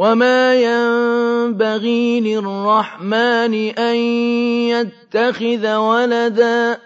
وما ينبغي للرحمن أن يتخذ ولدا